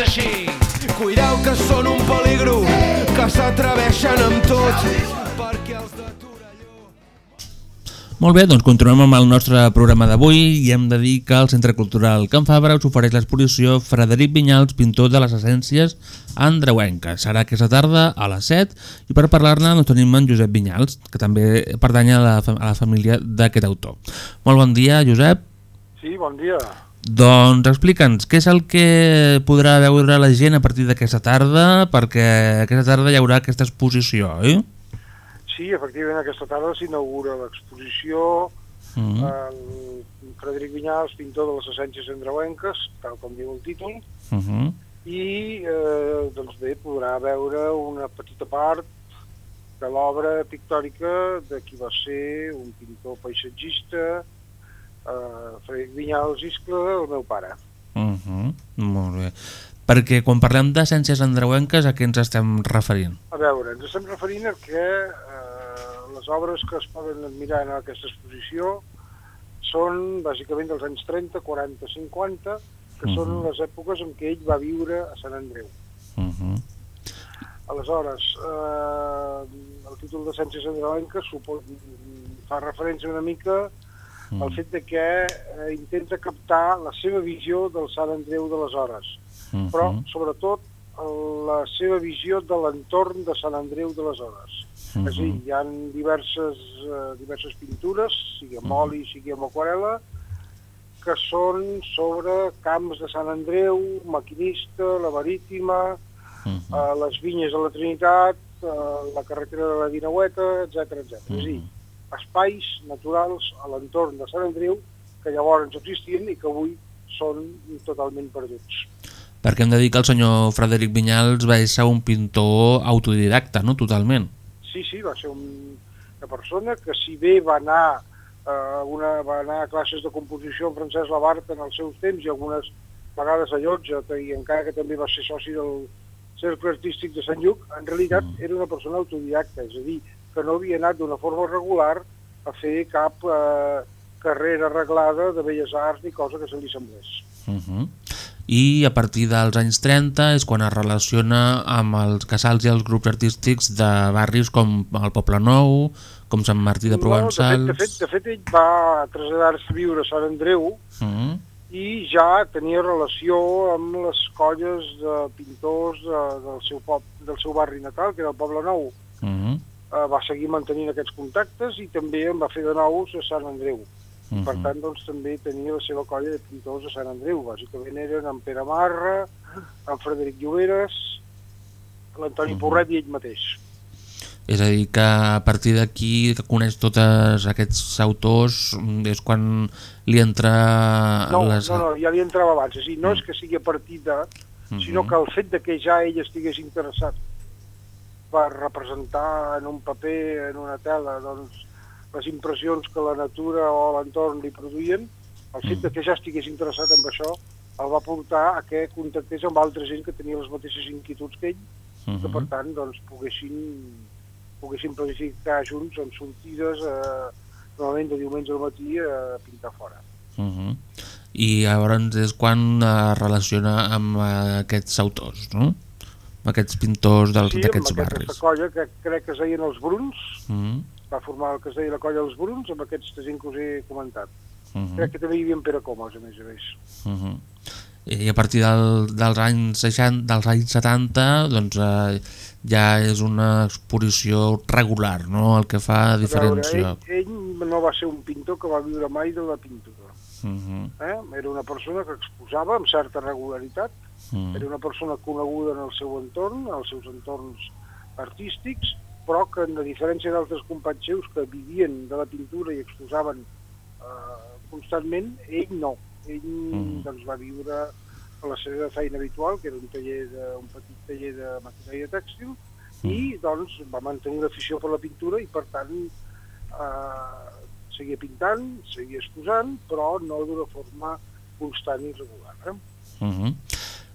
és així. Cuideu que són un peligro, que s'atreveixen amb tot. Perquè els de Molt bé, doncs continuem amb el nostre programa d'avui i hem de dir que el Centre Cultural Can Fabra us ofereix l'exposició Frederic Vinyals, pintor de les essències andreuenques. Serà aquesta tarda a les 7 i per parlar-ne doncs, tenim en Josep Vinyals, que també pertany a la, a la família d'aquest autor. Molt bon dia, Josep. Sí, bon dia. Doncs explica'ns, què és el que podrà veure la gent a partir d'aquesta tarda, perquè aquesta tarda hi haurà aquesta exposició, oi? Sí, efectivament, aquesta tarda s'inaugura l'exposició Mm. el Frederic Vinyals, pintor de les essències andreuenques, tal com diu el títol, Uh -huh. i eh, doncs bé, podrà veure una petita part de l'obra pictòrica de qui va ser un pintor paisatgista, eh, Frederic Vinyals Iscle, el meu pare. Uh -huh. Molt bé. Perquè quan parlem d'essències andreuenques, a què ens estem referint? A veure, ens estem referint a que eh, les obres que es poden admirar en aquesta exposició són bàsicament dels anys 30, 40, 50, que Mhm. són les èpoques en què ell va viure a Sant Andreu. Uh -huh. Aleshores, eh, el títol d'Essències Andreuenques fa referència una mica al fet de que eh, intenta captar la seva visió del Sant Andreu d'aleshores, Mhm. però sobretot el- la seva visió de l'entorn de Sant Andreu d'aleshores. Mhm. És a dir, hi ha diverses, eh, diverses pintures, sigui amb oli, sigui amb aquarela, que són sobre camps de Sant Andreu, Maquinista, la Marítima, eh, les vinyes de la Trinitat, eh, la carretera de la Dinaueta, etc etc. És a dir, espais naturals a l'entorn de Sant Andreu que llavors existien i que avui són totalment perduts. Perquè hem de dir que el senyor Frederic Vinyals va ser un pintor autodidacta, no? Totalment. Sí, sí, va ser un, una persona que si bé va anar, eh, una, va anar a classes de composició amb Francesc Labart en els seus temps i algunes vegades a Llotja, i encara que també va ser soci del Cercle Artístic de Sant Lluc, en realitat era una persona autodidacta, és a dir, que no havia anat d'una forma regular a fer cap eh, carrera arreglada de belles arts ni cosa que se li semblés. Uh -huh. I a partir dels anys 30 és quan es relaciona amb els casals i els grups artístics de barris com el Poble Nou, com Sant Martí de Provençals... No, de, fet, de, fet, de fet, ell va traslladar-se a viure a Sant Andreu Uh -huh. i ja tenia relació amb les colles de pintors de, del, seu pop, del seu barri natal, que era el Poble Nou. Uh -huh. Uh, va seguir mantenint aquests contactes i també en va fer de nous a Sant Andreu. Uh -huh. Per tant, doncs, també tenia la seva colla de pintors a Sant Andreu. Bàsicament eren en Pere Marra, en Frederic Lloberes, l'Antoni uh -huh. Porret i ell mateix. És a dir, que a partir d'aquí que coneix tots aquests autors mm, és quan li entra... No, les... no, no, ja li entrava abans. És a dir, no és que sigui a partir de... sinó que el fet de que ja ell estigués interessat per representar en un paper, en una tela, doncs, les impressions que la natura o l'entorn li produïen, el fet de que ja estigués interessat en això el va portar a que contactés amb altra gent que tenia les mateixes inquietuds que ell, que per tant doncs, poguessin, poguessin planificar junts en sortides, eh, normalment de diumenge al matí, a pintar fora. Uh -huh. I llavors és quan es relaciona amb eh, aquests autors, no? Aquests pintors sí, d'aquests amb barris. aquesta colla que crec que es deien els Bruns, Uh -huh. va formar el que es deia la colla dels Bruns, amb aquesta gent que us he comentat. Uh -huh. Crec que també hi havia en Pere Comas, a més a més. Uh -huh. I a partir del, dels anys 60, dels anys 70, doncs eh, ja és una exposició regular, no?, el que fa A veure, diferència. ell, ell no va ser un pintor que va viure mai de la pintura. Uh -huh. Eh? Era una persona que exposava amb certa regularitat, Mm. era una persona coneguda en el seu entorn, en els seus entorns artístics, però que, a diferència d'altres companys seus que vivien de la pintura i exposaven eh, constantment, ell no. Ell Mm. doncs, va viure a la seva feina habitual, que era un, taller de, un petit taller de maquinària tèxtil, i doncs va mantenir l'afició per la pintura i per tant eh, seguia pintant, seguia exposant, però no d'una forma constant i regular. Eh? Uh -huh.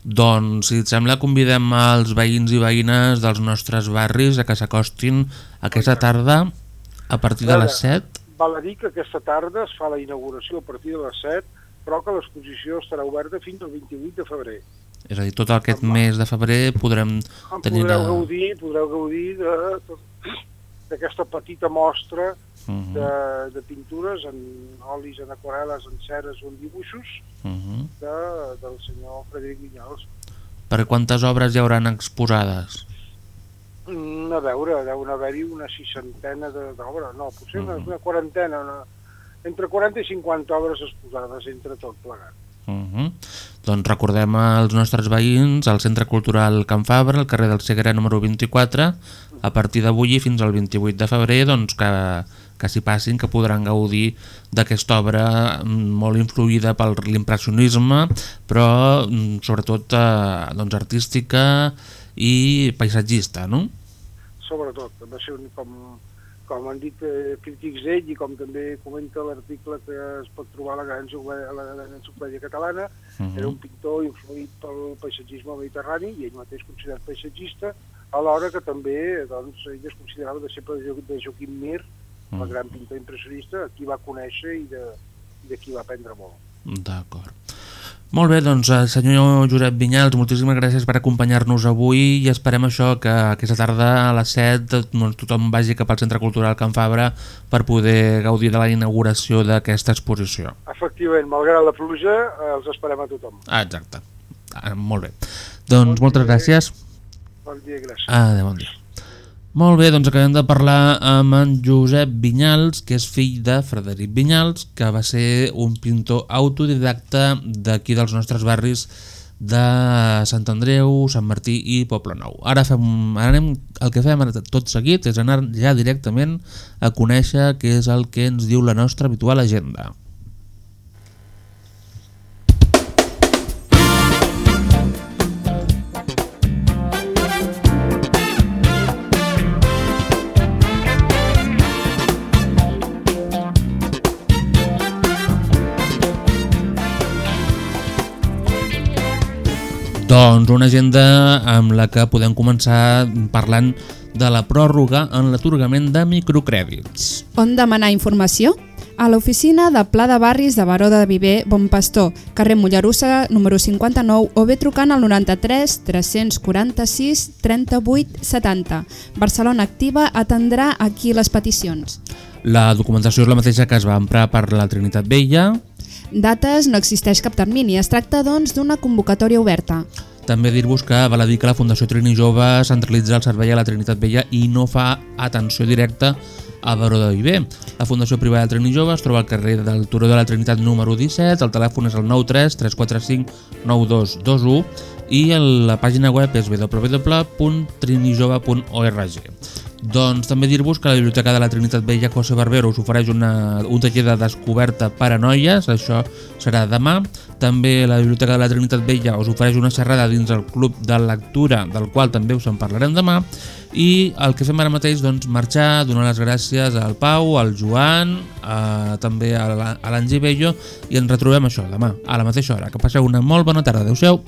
Doncs, si et sembla, convidem els veïns i veïnes dels nostres barris a que s'acostin aquesta tarda a partir de les 7. Val a dir que aquesta tarda es fa la inauguració a partir de les 7, però que l'exposició estarà oberta fins al 28 de febrer. És a dir, tot aquest mes de febrer podrem En tenir podreu la... gaudir, podreu gaudir de- d'aquesta petita mostra Mhm. de, de pintures en olis, en aquarel·les, en ceres o en dibuixos Uh -huh. de, del senyor Frederic Vinyals. Per quantes obres hi hauran exposades? Mm, a veure, deuen haver-hi una seixantena de- d'obres, no, potser una, Mhm. una quarantena, una, entre 40 i 50 obres exposades entre tot plegat. Uh -huh. Doncs recordem als nostres veïns al Centre Cultural Can Fabra, al carrer del Segre número 24, a partir d'avui i fins al 28 de febrer, doncs que, que s'hi passin, que podran gaudir d'aquesta obra mm, molt influïda per l'impressionisme, però mm, sobretot eh, doncs, artística i paisatgista, no? Sobretot, va ser un, com, com han dit eh, crítics d'ell i com també comenta l'article que es pot trobar a la Gran Enciclopèdia, a la Gran Enciclopèdia Catalana, Mhm. era un pintor influït pel paisatgisme mediterrani i ell mateix considerat paisatgista, alhora que també doncs, ell es considerava deixeble de, Jo- de Joaquim Mir, el Mhm. gran pintor impressionista, qui va conèixer i de, i de qui va aprendre molt. D'acord. Molt bé, doncs senyor Josep Vinyals, moltíssimes gràcies per acompanyar-nos avui i esperem això que aquesta tarda a les 7 doncs, tothom vagi cap al Centre Cultural Can Fabra per poder gaudir de la inauguració d'aquesta exposició. Efectivament, malgrat la pluja, eh, els esperem a tothom. Ah, exacte. Ah, molt bé. Doncs moltes gràcies. Bon dia, gràcies. Adéu, bon dia. Molt bé, doncs acabem de parlar amb en Josep Vinyals, que és fill de Frederic Vinyals, que va ser un pintor autodidacta d'aquí dels nostres barris de Sant Andreu, Sant Martí i Poblenou. Ara, fem, ara anem, el que fem tot seguit és anar ja directament a conèixer què és el que ens diu la nostra habitual agenda. Doncs una agenda amb la que podem començar parlant de la pròrroga en l'atorgament de microcrèdits. On demanar informació? A l'oficina de Pla de Barris de Baró de Viver, Bon Pastor, carrer Mollerussa, número 59, o bé trucant al 93 346 38 70. Barcelona Activa atendrà aquí les peticions. La documentació és la mateixa que es va emprar per la Trinitat Vella. Dates no existeix cap termini, es tracta doncs d'una convocatòria oberta. També dir-vos que val a dir que la Fundació Trini Jove centralitza el servei a la Trinitat Vella i no fa atenció directa a Baró de Viver. La Fundació Privada Trini Jove es troba al carrer del Turó de la Trinitat número 17, el telèfon és el 93 345 9221 i la pàgina web és www.trinijove.org. Doncs també dir-vos que la Biblioteca de la Trinitat Vella José Barbero us ofereix una, un taller de descoberta per a noies, això serà demà. També la Biblioteca de la Trinitat Vella us ofereix una xerrada dins el Club de Lectura, del qual també us en parlarem demà. I el que fem ara mateix, doncs, marxar, donar les gràcies al Pau, al Joan, a, també a la- a l'Angi Bello, i ens retrobem això demà, a la mateixa hora. Que passeu una molt bona tarda. Adéu-siau.